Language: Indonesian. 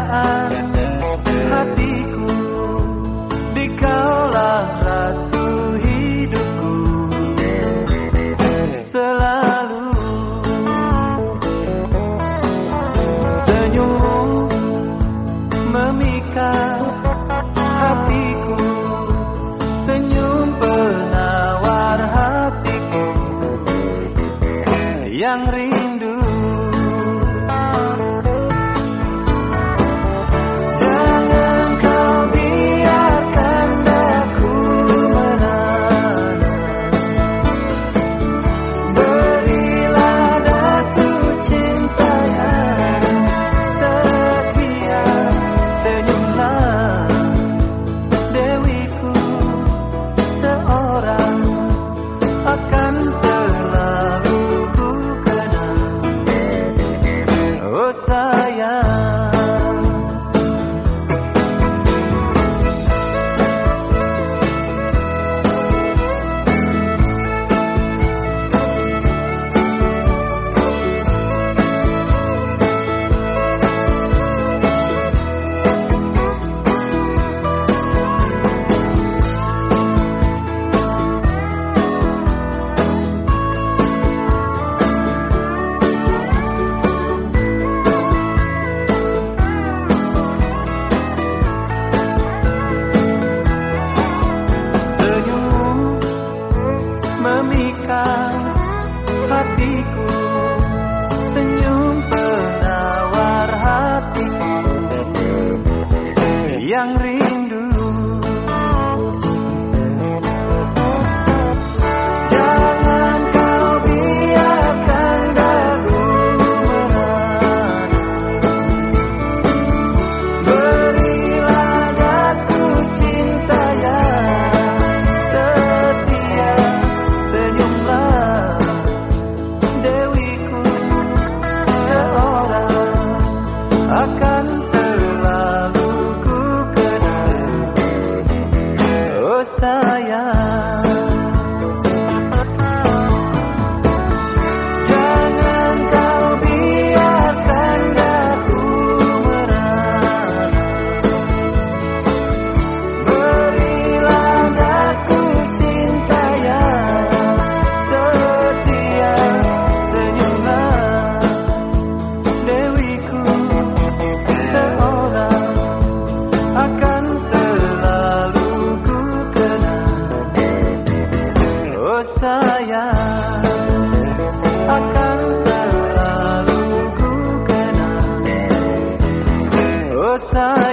perasaan hatiku Dikaulah ratu hidupku. Selalu Senyummu memikat hatiku. Senyum penawar hatiku Yang rindu. Memikat hatiku Senyum penawar hatiku. Yang rindu Akan selalu ku oh, sun.